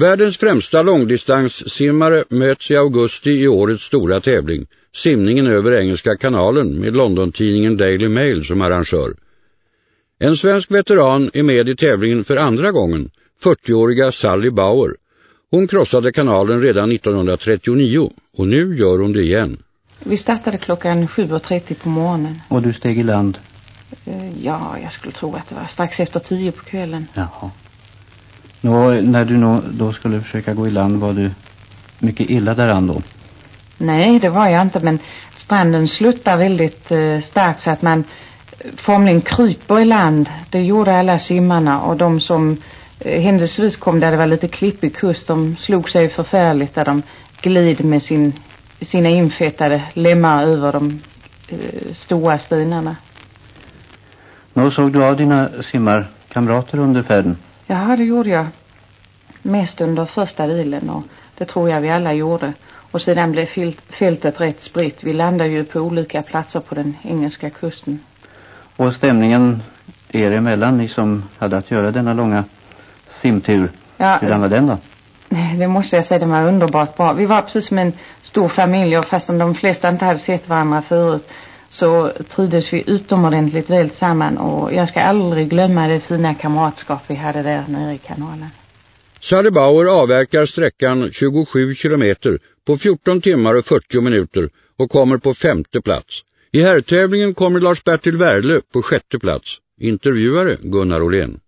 Världens främsta långdistanssimmare möts i augusti i årets stora tävling, simningen över Engelska kanalen med London-tidningen Daily Mail som arrangör. En svensk veteran är med i tävlingen för andra gången, 40-åriga Sally Bauer. Hon krossade kanalen redan 1939 och nu gör hon det igen. Vi startade klockan 7.30 på morgonen. Och du steg i land? Eh, ja, jag skulle tro att det var strax efter tio på kvällen. Jaha. Nå, när du då skulle försöka gå i land var du mycket illa däran då? Nej, det var jag inte, men stranden sluttar väldigt eh, starkt så att man eh, formligen kryper i land. Det gjorde alla simmarna och de som eh, händelsevis kom där det var lite klippig kust, de slog sig förfärligt där de glid med sin, sina infettade lemmar över de eh, stora stenarna. Nå såg du av dina simmarkamrater under färden? Ja, det gjorde jag. Mest under första bilen och det tror jag vi alla gjorde. Och sedan blev fältet rätt spritt. Vi landade ju på olika platser på den engelska kusten. Och stämningen er emellan, ni som hade att göra denna långa simtur. Ja, Hur var den då? Det måste jag säga, den var underbart bra. Vi var precis som en stor familj och fastän de flesta inte hade sett varandra förut så trivdes vi utomordentligt väl samman och jag ska aldrig glömma det fina kamratskap vi hade där nere i kanalen. Sally Bauer avverkar sträckan 27 kilometer på 14 timmar och 40 minuter och kommer på femte plats. I herrtävlingen kommer Lars-Bertil Werle på sjätte plats. Intervjuare Gunnar Olén.